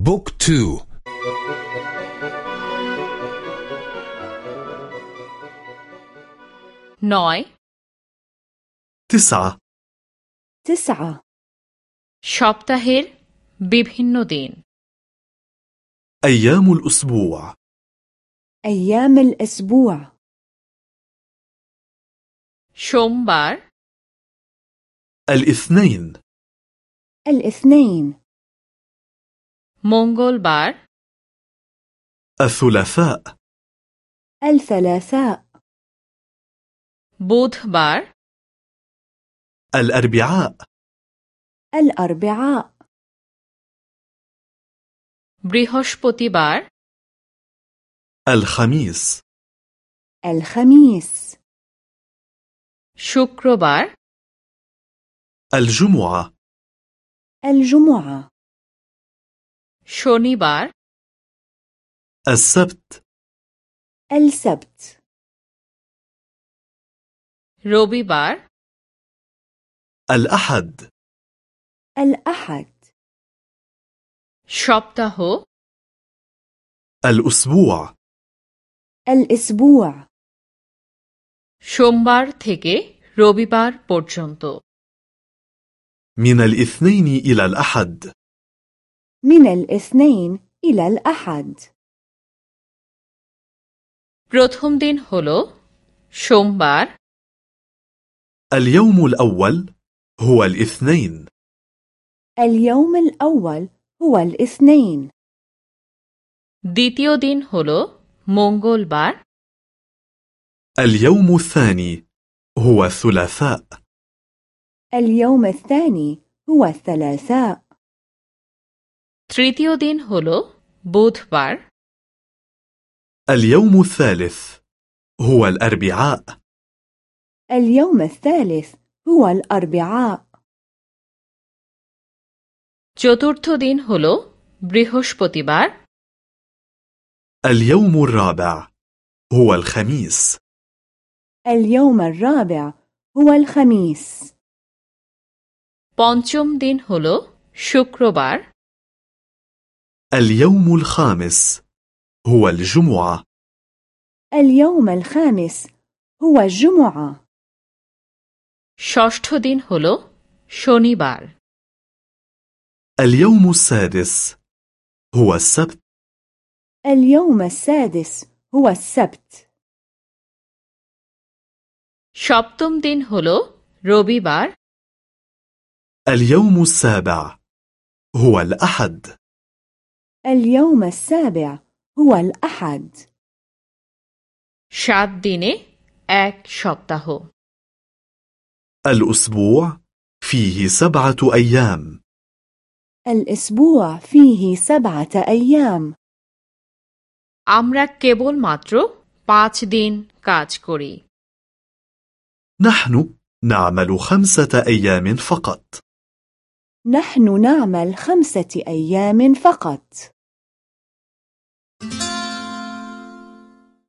بوك تو নয় تسعة تسعة সপ্তাহের বিভিন্ন দিন أيام الأسبوع أيام الأسبوع সোমবার الاثنين الاثنين مونغولبار الثلاثاء. الثلاثاء. بودهبار الأربعاء. الأربعاء. بريهوشبوتيبار الخميس. الخميس. شكربار الجمعة. الجمعة. শনিবার السبت السبت রবিবার الأحد الأحد সপ্তাহ الأسبوع الأسبوع সোমবার থেকে রবিবার পর্যন্ত من الاثنين إلى الأحد من الاثنين إلى الأحد প্রথম দিন হল সোমবার اليوم الأول هو الاثنين اليوم الأول هو الاثنين দ্বিতীয় দিন হল মঙ্গলবার اليوم الثاني هو الثلاثاء اليوم الثاني هو الثلاثاء তৃতীয় দিন হল বুধবার اليوم الثالث هو الأربعاء اليوم الثالث هو الأربعاء চতুর্থ দিন হল বৃহস্পতিবার اليوم الرابع هو الخميس اليوم الرابع هو الخميس পঞ্চম দিন হল শুক্রবার اليوم الخامس هو الجمعة اليوم الخامس هو الجمعة ষষ্ঠ দিন হল শনিবার اليوم السادس هو السبت اليوم السادس هو السبت সপ্তম দিন হল রবিবার اليوم السابع هو الأحد اليوم السابع هو الأحد সাত দিনে এক সপ্তাহ الأسبوع فيه سبعة أيام الأسبوع فيه سبعة أيام আমরা কেবলমাত্র পাঁচ দিন কাজ করি نحن نعمل خمسة أيام فقط نحن نعمل خمسة أيام فقط Thank you.